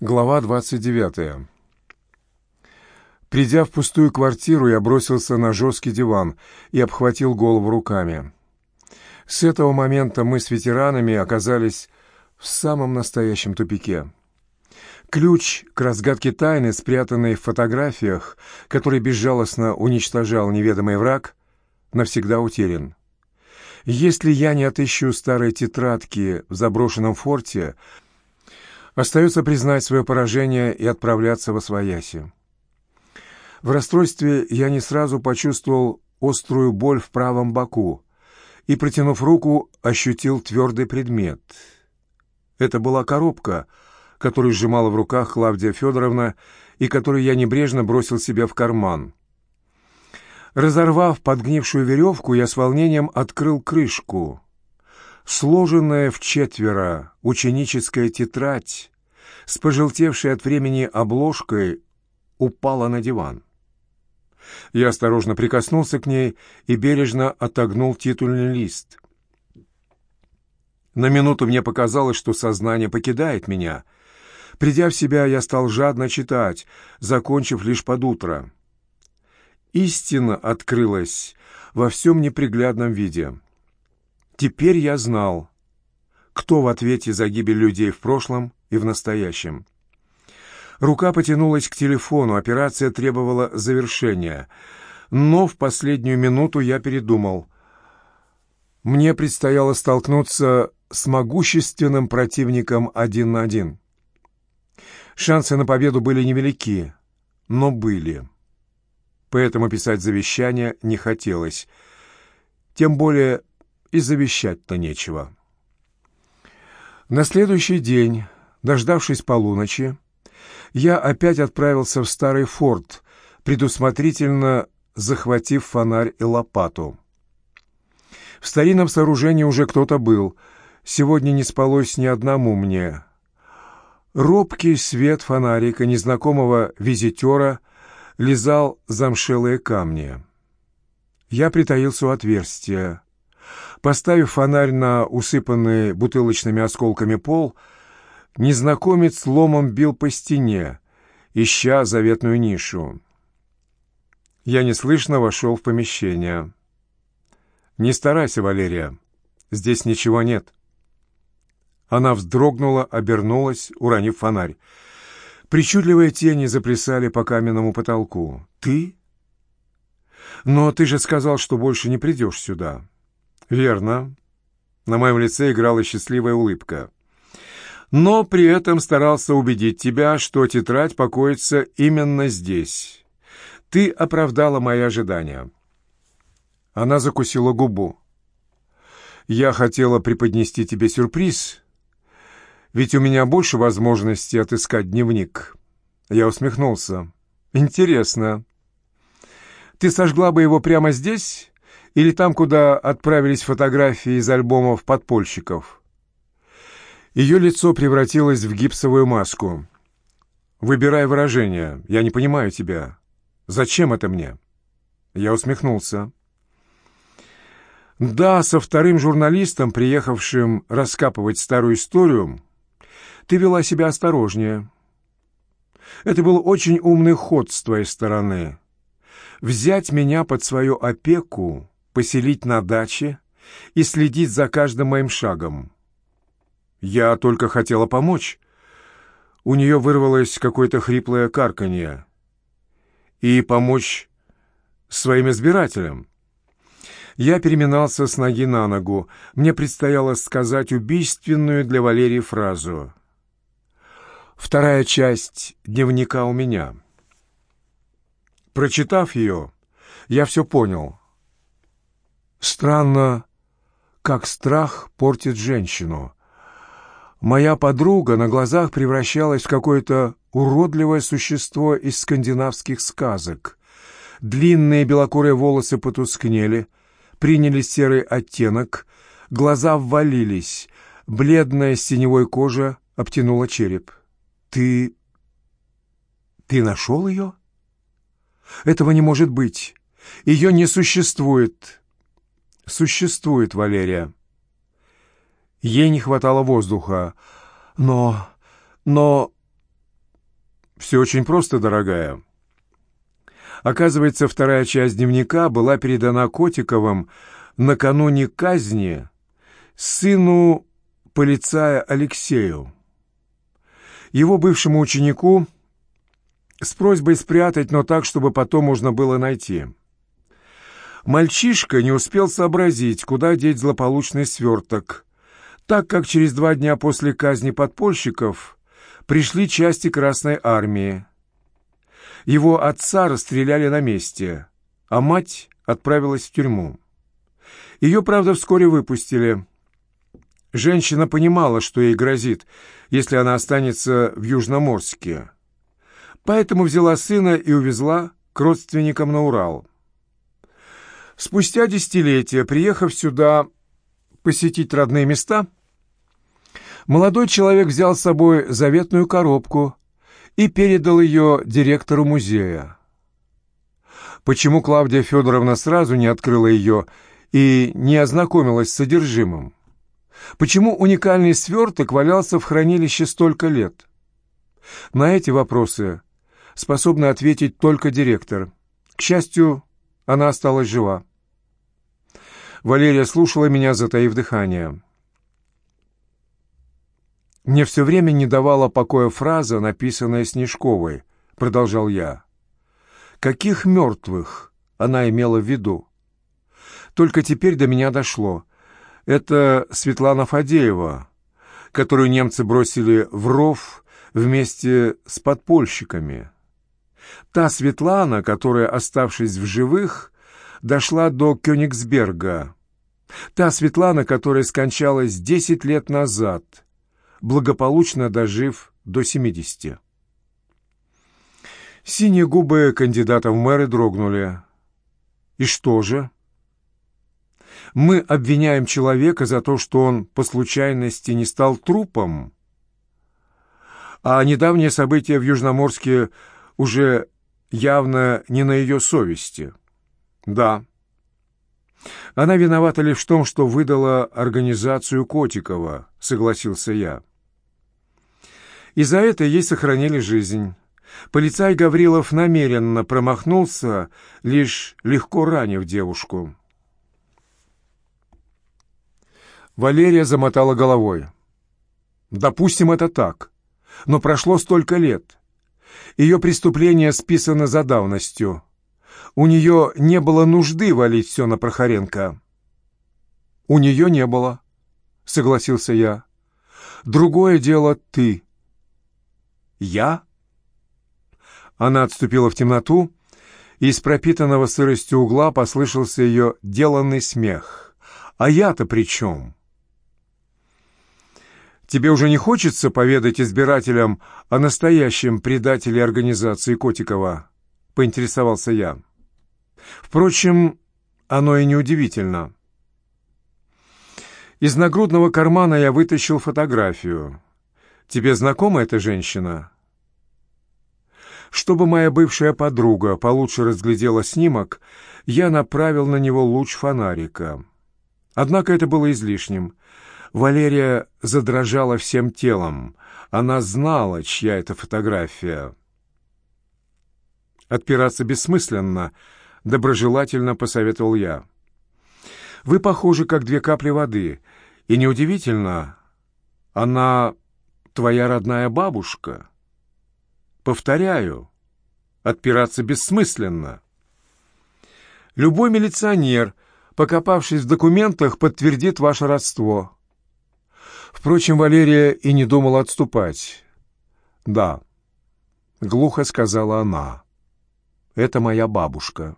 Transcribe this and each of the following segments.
Глава 29. Придя в пустую квартиру, я бросился на жесткий диван и обхватил голову руками. С этого момента мы с ветеранами оказались в самом настоящем тупике. Ключ к разгадке тайны, спрятанной в фотографиях, который безжалостно уничтожал неведомый враг, навсегда утерян. Если я не отыщу старые тетрадки в заброшенном форте, Остается признать свое поражение и отправляться во свояси. В расстройстве я не сразу почувствовал острую боль в правом боку и, протянув руку, ощутил твердый предмет. Это была коробка, которую сжимала в руках Клавдия Федоровна и которую я небрежно бросил себе в карман. Разорвав подгнившую веревку, я с волнением открыл крышку. Сложенная в четверо ученическая тетрадь с пожелтевшей от времени обложкой упала на диван. Я осторожно прикоснулся к ней и бережно отогнул титульный лист. На минуту мне показалось, что сознание покидает меня. Придя в себя, я стал жадно читать, закончив лишь под утро. Истина открылась во всем неприглядном виде. Теперь я знал, кто в ответе за гибель людей в прошлом и в настоящем. Рука потянулась к телефону, операция требовала завершения. Но в последнюю минуту я передумал. Мне предстояло столкнуться с могущественным противником один на один. Шансы на победу были невелики, но были. Поэтому писать завещание не хотелось. Тем более и завещать-то нечего. На следующий день, дождавшись полуночи, я опять отправился в старый форт, предусмотрительно захватив фонарь и лопату. В старинном сооружении уже кто-то был. Сегодня не спалось ни одному мне. Робкий свет фонарика незнакомого визитера лизал замшелые камни. Я притаился у отверстия. Поставив фонарь на усыпанный бутылочными осколками пол, незнакомец ломом бил по стене, ища заветную нишу. Я неслышно вошел в помещение. «Не старайся, Валерия, здесь ничего нет». Она вздрогнула, обернулась, уронив фонарь. Причудливые тени заплясали по каменному потолку. «Ты? Но ты же сказал, что больше не придешь сюда». «Верно». На моем лице играла счастливая улыбка. «Но при этом старался убедить тебя, что тетрадь покоится именно здесь. Ты оправдала мои ожидания». Она закусила губу. «Я хотела преподнести тебе сюрприз, ведь у меня больше возможностей отыскать дневник». Я усмехнулся. «Интересно. Ты сожгла бы его прямо здесь?» Или там, куда отправились фотографии из альбомов подпольщиков. Ее лицо превратилось в гипсовую маску. «Выбирай выражение. Я не понимаю тебя. Зачем это мне?» Я усмехнулся. «Да, со вторым журналистом, приехавшим раскапывать старую историю, ты вела себя осторожнее. Это был очень умный ход с твоей стороны. Взять меня под свою опеку поселить на даче и следить за каждым моим шагом. Я только хотела помочь. У нее вырвалось какое-то хриплое карканье. И помочь своим избирателям. Я переминался с ноги на ногу. Мне предстояло сказать убийственную для Валерии фразу. Вторая часть дневника у меня. Прочитав ее, я все понял — Странно, как страх портит женщину. Моя подруга на глазах превращалась в какое-то уродливое существо из скандинавских сказок. Длинные белокурые волосы потускнели, приняли серый оттенок, глаза ввалились, бледная синевой кожа обтянула череп. «Ты... ты нашел ее?» «Этого не может быть. Ее не существует существует Валерия. Ей не хватало воздуха. Но... но... все очень просто, дорогая. Оказывается, вторая часть дневника была передана Котиковым накануне казни сыну полицая Алексею. Его бывшему ученику с просьбой спрятать, но так, чтобы потом можно было найти. Мальчишка не успел сообразить, куда деть злополучный сверток, так как через два дня после казни подпольщиков пришли части Красной Армии. Его отца расстреляли на месте, а мать отправилась в тюрьму. Ее, правда, вскоре выпустили. Женщина понимала, что ей грозит, если она останется в Южноморске. Поэтому взяла сына и увезла к родственникам на Урал. Спустя десятилетия, приехав сюда посетить родные места, молодой человек взял с собой заветную коробку и передал ее директору музея. Почему Клавдия Федоровна сразу не открыла ее и не ознакомилась с содержимым? Почему уникальный сверток валялся в хранилище столько лет? На эти вопросы способна ответить только директор. К счастью, она осталась жива. Валерия слушала меня, затаив дыхание. «Мне все время не давала покоя фраза, написанная Снежковой», — продолжал я. «Каких мертвых?» — она имела в виду. Только теперь до меня дошло. Это Светлана Фадеева, которую немцы бросили в ров вместе с подпольщиками. Та Светлана, которая, оставшись в живых, дошла до Кёнигсберга. Та Светлана, которая скончалась десять лет назад, благополучно дожив до семидесяти. Синие губы кандидата в мэры дрогнули. «И что же?» «Мы обвиняем человека за то, что он по случайности не стал трупом?» А недавнее событие в Южноморске уже явно не на ее совести. Да. Она виновата лишь в том, что выдала организацию Котикова, согласился я. И за это ей сохранили жизнь. Полицай Гаврилов намеренно промахнулся, лишь легко ранив девушку. Валерия замотала головой. «Допустим, это так. Но прошло столько лет. Ее преступление списано за давностью. У нее не было нужды валить все на Прохоренко. «У нее не было», — согласился я. «Другое дело ты». «Я?» Она отступила в темноту, и из пропитанного сыростью угла послышался ее деланный смех. «А я-то при чем?» Тебе уже не хочется поведать избирателям о настоящем предателе организации Котикова?» — поинтересовался я. Впрочем, оно и неудивительно. Из нагрудного кармана я вытащил фотографию. «Тебе знакома эта женщина?» Чтобы моя бывшая подруга получше разглядела снимок, я направил на него луч фонарика. Однако это было излишним. Валерия задрожала всем телом. Она знала, чья это фотография. «Отпираться бессмысленно», — доброжелательно посоветовал я. «Вы похожи, как две капли воды, и неудивительно, она твоя родная бабушка. Повторяю, отпираться бессмысленно. Любой милиционер, покопавшись в документах, подтвердит ваше родство». Впрочем, Валерия и не думала отступать. «Да», — глухо сказала она, — «это моя бабушка».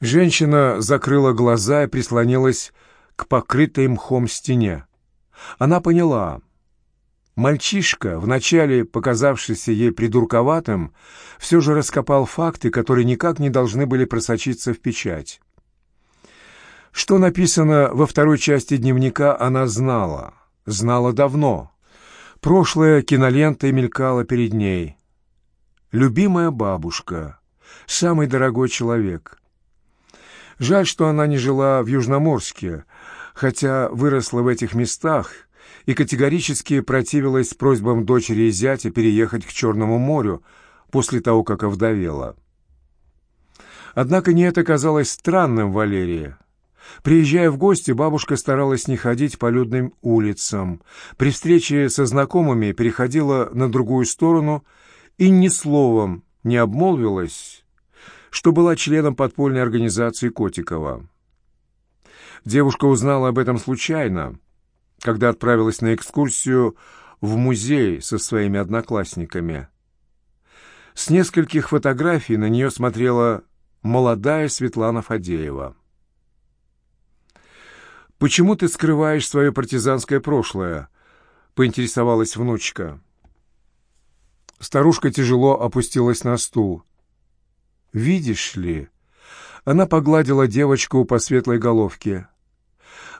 Женщина закрыла глаза и прислонилась к покрытой мхом стене. Она поняла. Мальчишка, вначале показавшийся ей придурковатым, все же раскопал факты, которые никак не должны были просочиться в печать. Что написано во второй части дневника, она знала. Знала давно. Прошлое кинолентой мелькало перед ней. Любимая бабушка. Самый дорогой человек. Жаль, что она не жила в Южноморске, хотя выросла в этих местах и категорически противилась просьбам дочери и зятя переехать к Черному морю после того, как овдовела. Однако не это казалось странным Валерии. Приезжая в гости, бабушка старалась не ходить по людным улицам. При встрече со знакомыми переходила на другую сторону и ни словом не обмолвилась, что была членом подпольной организации Котикова. Девушка узнала об этом случайно, когда отправилась на экскурсию в музей со своими одноклассниками. С нескольких фотографий на нее смотрела молодая Светлана Фадеева. «Почему ты скрываешь свое партизанское прошлое?» — поинтересовалась внучка. Старушка тяжело опустилась на стул. «Видишь ли...» Она погладила девочку по светлой головке.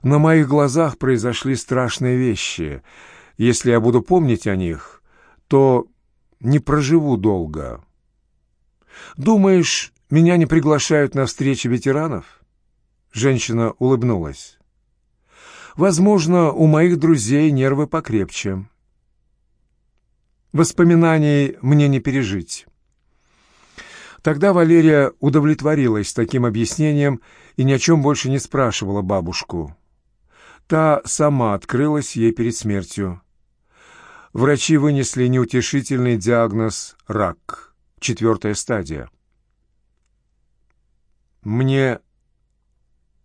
«На моих глазах произошли страшные вещи. Если я буду помнить о них, то не проживу долго. Думаешь, меня не приглашают на встречи ветеранов?» Женщина улыбнулась. «Возможно, у моих друзей нервы покрепче. Воспоминаний мне не пережить». Тогда Валерия удовлетворилась таким объяснением и ни о чем больше не спрашивала бабушку. Та сама открылась ей перед смертью. Врачи вынесли неутешительный диагноз «рак», четвертая стадия. «Мне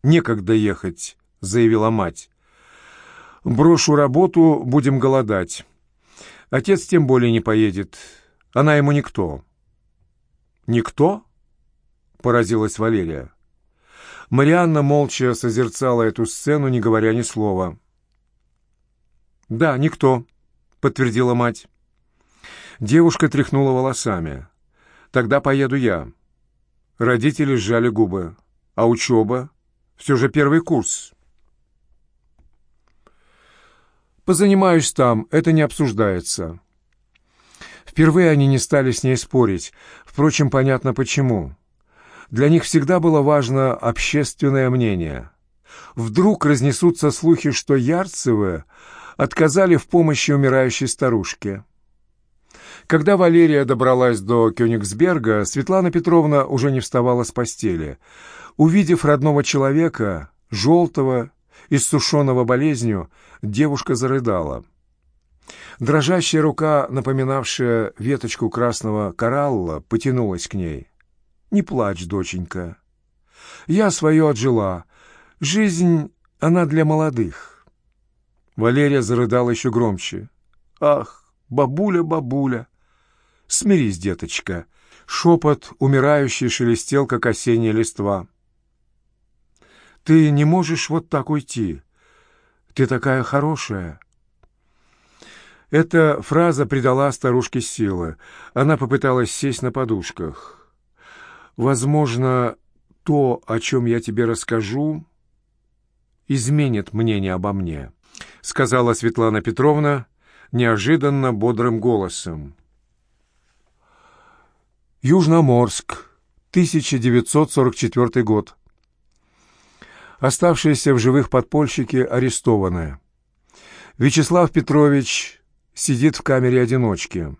некогда ехать», — заявила мать. «Брошу работу, будем голодать. Отец тем более не поедет. Она ему никто». «Никто?» — поразилась Валерия. Марианна молча созерцала эту сцену, не говоря ни слова. «Да, никто», — подтвердила мать. Девушка тряхнула волосами. «Тогда поеду я». Родители сжали губы. «А учеба? Все же первый курс». «Позанимаюсь там, это не обсуждается». Впервые они не стали с ней спорить. Впрочем, понятно почему. Для них всегда было важно общественное мнение. Вдруг разнесутся слухи, что Ярцевы отказали в помощи умирающей старушке. Когда Валерия добралась до Кёнигсберга, Светлана Петровна уже не вставала с постели. Увидев родного человека, желтого, иссушенного болезнью, девушка зарыдала. Дрожащая рука, напоминавшая веточку красного коралла, потянулась к ней. «Не плачь, доченька. Я свое отжила. Жизнь, она для молодых». Валерия зарыдала еще громче. «Ах, бабуля, бабуля! Смирись, деточка!» Шепот умирающий шелестел, как осенняя листва. «Ты не можешь вот так уйти. Ты такая хорошая. Эта фраза придала старушке силы. Она попыталась сесть на подушках. «Возможно, то, о чем я тебе расскажу, изменит мнение обо мне», — сказала Светлана Петровна неожиданно бодрым голосом. Южноморск, 1944 год. Оставшиеся в живых подпольщики арестованы. Вячеслав Петрович сидит в камере одиночки,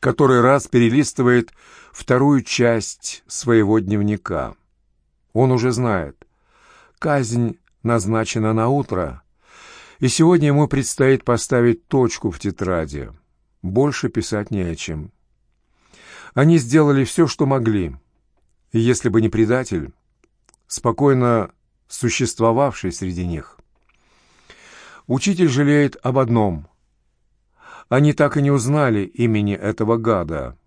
который раз перелистывает вторую часть своего дневника. Он уже знает. Казнь назначена на утро, и сегодня ему предстоит поставить точку в тетради. Больше писать не о чем. Они сделали все, что могли. И если бы не предатель, спокойно существовавший среди них. Учитель жалеет об одном — они так и не узнали имени этого гада.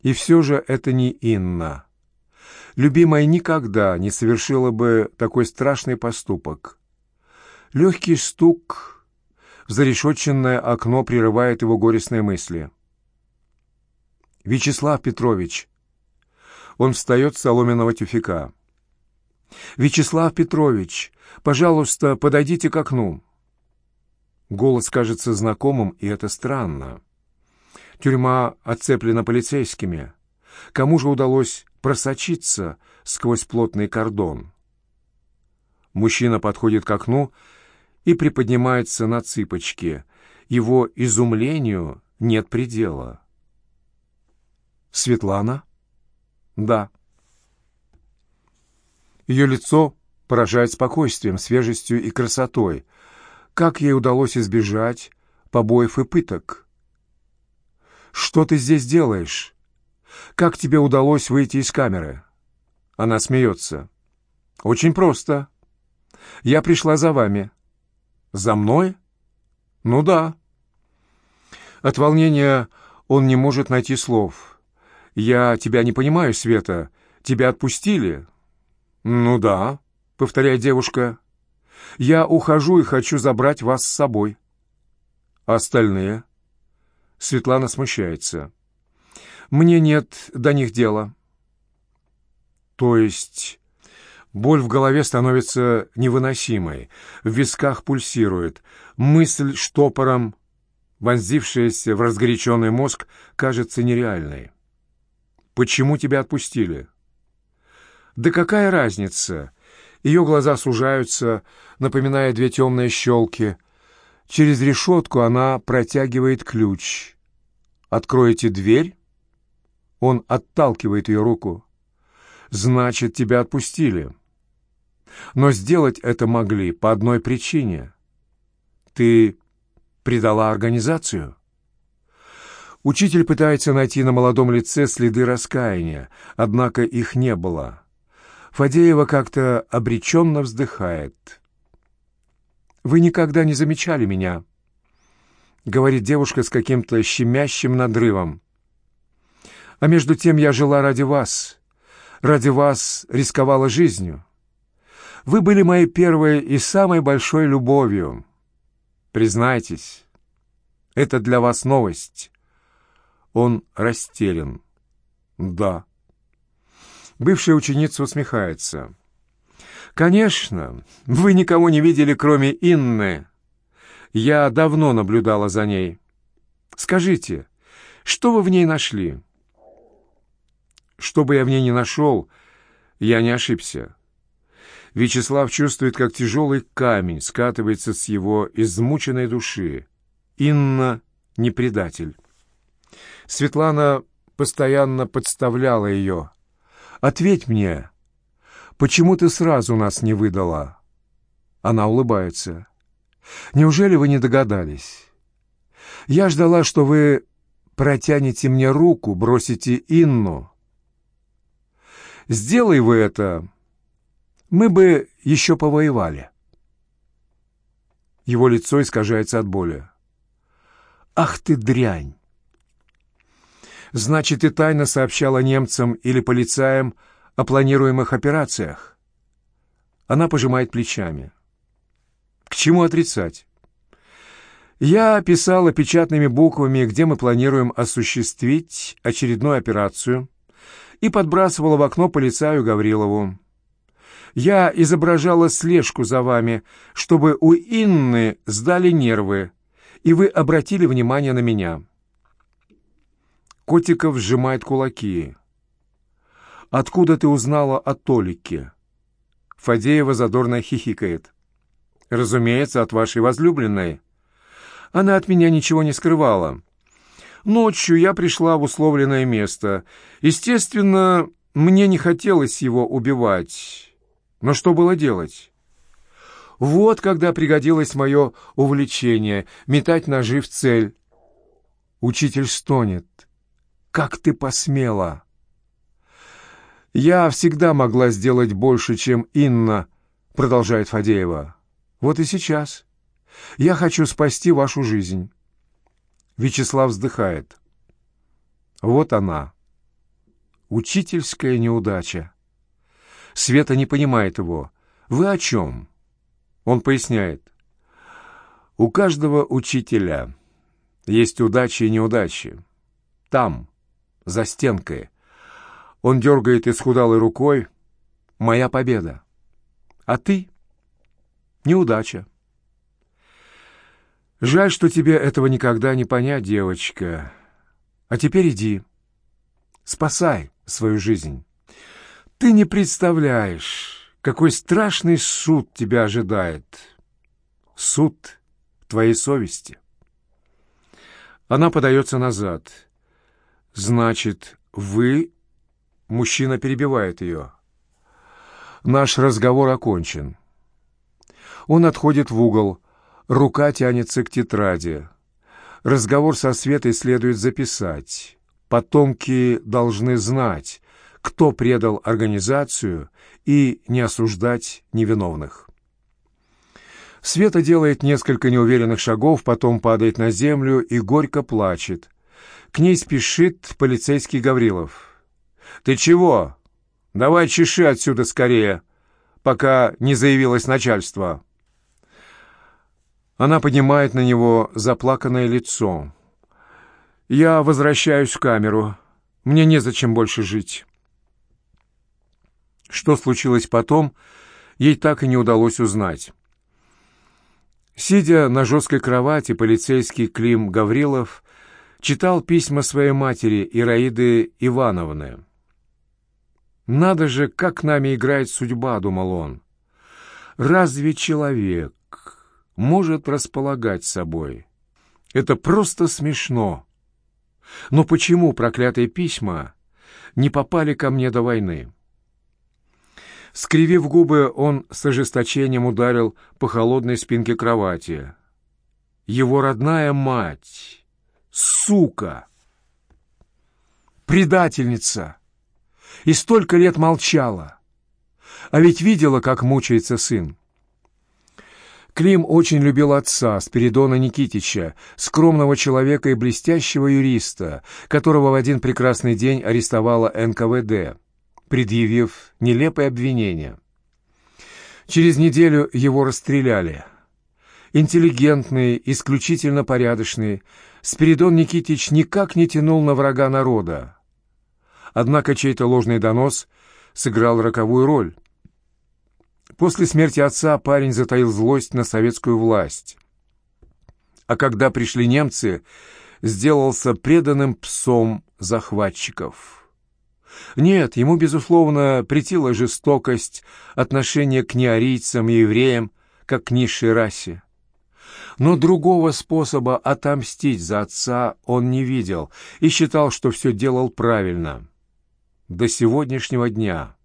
И все же это не Инна. Любимая никогда не совершила бы такой страшный поступок. Легкий стук в зарешетченное окно прерывает его горестные мысли. «Вячеслав Петрович!» Он встает с соломенного тюфяка. «Вячеслав Петрович, пожалуйста, подойдите к окну». Голос кажется знакомым, и это странно. Тюрьма оцеплена полицейскими. Кому же удалось просочиться сквозь плотный кордон? Мужчина подходит к окну и приподнимается на цыпочки. Его изумлению нет предела. «Светлана?» «Да». Ее лицо поражает спокойствием, свежестью и красотой. Как ей удалось избежать побоев и пыток? «Что ты здесь делаешь? Как тебе удалось выйти из камеры?» Она смеется. «Очень просто. Я пришла за вами». «За мной?» «Ну да». От волнения он не может найти слов. «Я тебя не понимаю, Света. Тебя отпустили?» «Ну да», — повторяет девушка. «Я ухожу и хочу забрать вас с собой». «А остальные?» Светлана смущается. «Мне нет до них дела». То есть боль в голове становится невыносимой, в висках пульсирует, мысль штопором, вонзившаяся в разгоряченный мозг, кажется нереальной. «Почему тебя отпустили?» «Да какая разница?» Ее глаза сужаются, напоминая две темные щелки. Через решетку она протягивает ключ. «Откроете дверь?» Он отталкивает ее руку. «Значит, тебя отпустили». Но сделать это могли по одной причине. Ты предала организацию? Учитель пытается найти на молодом лице следы раскаяния, однако их не было. Фадеева как-то обреченно вздыхает. «Вы никогда не замечали меня», — говорит девушка с каким-то щемящим надрывом. «А между тем я жила ради вас, ради вас рисковала жизнью. Вы были моей первой и самой большой любовью. Признайтесь, это для вас новость». Он растерян. «Да». Бывшая ученица усмехается. «Конечно, вы никого не видели, кроме Инны. Я давно наблюдала за ней. Скажите, что вы в ней нашли?» «Что бы я в ней не нашел, я не ошибся». Вячеслав чувствует, как тяжелый камень скатывается с его измученной души. Инна не предатель. Светлана постоянно подставляла ее, Ответь мне, почему ты сразу нас не выдала?» Она улыбается. «Неужели вы не догадались? Я ждала, что вы протянете мне руку, бросите Инну. Сделай вы это, мы бы еще повоевали». Его лицо искажается от боли. «Ах ты дрянь! Значит, и тайно сообщала немцам или полицаям о планируемых операциях. Она пожимает плечами. К чему отрицать? Я писала печатными буквами, где мы планируем осуществить очередную операцию, и подбрасывала в окно полицаю Гаврилову. Я изображала слежку за вами, чтобы у Инны сдали нервы, и вы обратили внимание на меня. Котиков сжимает кулаки. «Откуда ты узнала о Толике?» Фадеева задорно хихикает. «Разумеется, от вашей возлюбленной. Она от меня ничего не скрывала. Ночью я пришла в условленное место. Естественно, мне не хотелось его убивать. Но что было делать?» Вот когда пригодилось мое увлечение — метать ножи в цель. Учитель стонет. Как ты посмела?» «Я всегда могла сделать больше, чем Инна», — продолжает Фадеева. «Вот и сейчас. Я хочу спасти вашу жизнь». Вячеслав вздыхает. «Вот она. Учительская неудача. Света не понимает его. Вы о чем?» Он поясняет. «У каждого учителя есть удачи и неудачи. Там, за стенкой. Он дергает исхудалой рукой. «Моя победа. А ты?» «Неудача». «Жаль, что тебе этого никогда не понять, девочка. А теперь иди. Спасай свою жизнь. Ты не представляешь, какой страшный суд тебя ожидает. суд твоей совести. Она подается назад. Значит, вы... Мужчина перебивает ее. Наш разговор окончен. Он отходит в угол. Рука тянется к тетради. Разговор со Светой следует записать. Потомки должны знать, кто предал организацию, и не осуждать невиновных. Света делает несколько неуверенных шагов, потом падает на землю и горько плачет. К ней спешит полицейский Гаврилов. «Ты чего? Давай чеши отсюда скорее, пока не заявилось начальство». Она поднимает на него заплаканное лицо. «Я возвращаюсь в камеру. Мне незачем больше жить». Что случилось потом, ей так и не удалось узнать. Сидя на жесткой кровати, полицейский Клим Гаврилов читал письма своей матери Ираиды Ивановны. «Надо же, как нами играет судьба», — думал он. «Разве человек может располагать собой? Это просто смешно. Но почему проклятые письма не попали ко мне до войны?» Скривив губы, он с ожесточением ударил по холодной спинке кровати. Его родная мать, сука, предательница, и столько лет молчала. А ведь видела, как мучается сын. Клим очень любил отца, Спиридона Никитича, скромного человека и блестящего юриста, которого в один прекрасный день арестовала НКВД предъявив нелепое обвинение. Через неделю его расстреляли. Интеллигентный, исключительно порядочный, Спиридон Никитич никак не тянул на врага народа. Однако чей-то ложный донос сыграл роковую роль. После смерти отца парень затаил злость на советскую власть. А когда пришли немцы, сделался преданным псом захватчиков. Нет, ему, безусловно, претила жестокость, отношение к неарийцам и евреям, как к низшей расе. Но другого способа отомстить за отца он не видел и считал, что все делал правильно. До сегодняшнего дня.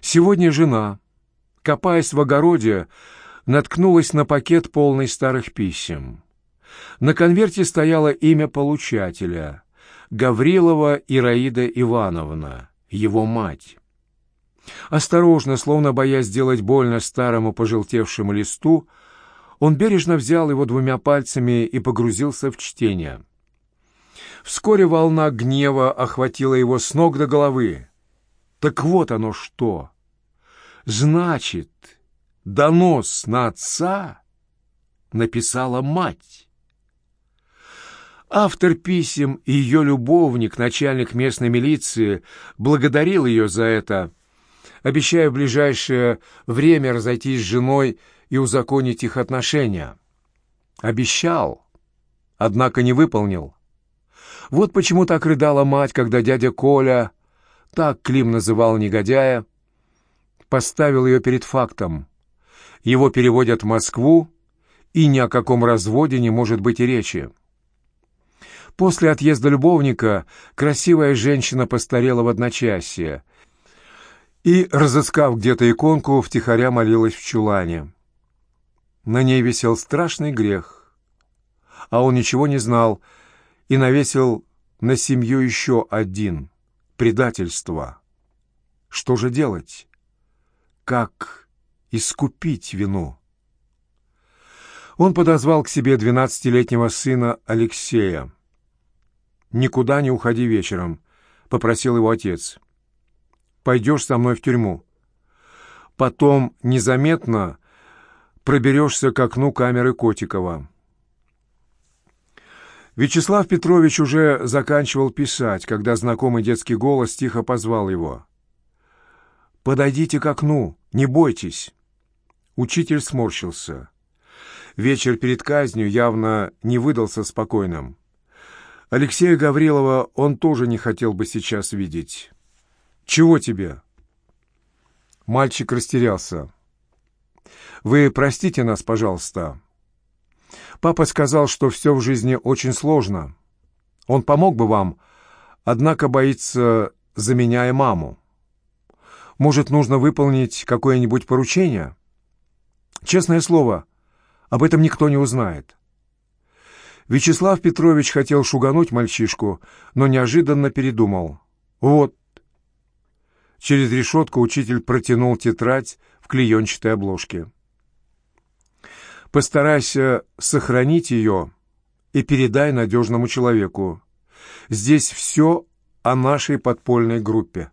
Сегодня жена, копаясь в огороде, наткнулась на пакет полный старых писем. На конверте стояло имя получателя — Гаврилова Ираида Ивановна, его мать. Осторожно, словно боясь сделать больно старому пожелтевшему листу, он бережно взял его двумя пальцами и погрузился в чтение. Вскоре волна гнева охватила его с ног до головы. Так вот оно что! Значит, донос на отца написала мать. Автор писем и ее любовник, начальник местной милиции, благодарил ее за это, обещая в ближайшее время разойтись с женой и узаконить их отношения. Обещал, однако не выполнил. Вот почему так рыдала мать, когда дядя Коля, так Клим называл негодяя, поставил ее перед фактом. Его переводят в Москву, и ни о каком разводе не может быть и речи. После отъезда любовника красивая женщина постарела в одночасье и, разыскав где-то иконку, втихаря молилась в чулане. На ней висел страшный грех, а он ничего не знал и навесил на семью еще один — предательство. Что же делать? Как искупить вину? Он подозвал к себе двенадцатилетнего сына Алексея. «Никуда не уходи вечером», — попросил его отец. «Пойдешь со мной в тюрьму. Потом незаметно проберешься к окну камеры Котикова». Вячеслав Петрович уже заканчивал писать, когда знакомый детский голос тихо позвал его. «Подойдите к окну, не бойтесь». Учитель сморщился. Вечер перед казнью явно не выдался спокойным. Алексея Гаврилова он тоже не хотел бы сейчас видеть. «Чего тебе?» Мальчик растерялся. Вы простите нас, пожалуйста. Папа сказал, что все в жизни очень сложно. Он помог бы вам, однако боится за меня и маму. Может, нужно выполнить какое-нибудь поручение? Честное слово, об этом никто не узнает. Вячеслав Петрович хотел шугануть мальчишку, но неожиданно передумал. «Вот». Через решетку учитель протянул тетрадь в клеенчатой обложке. «Постарайся сохранить ее и передай надежному человеку. Здесь все о нашей подпольной группе».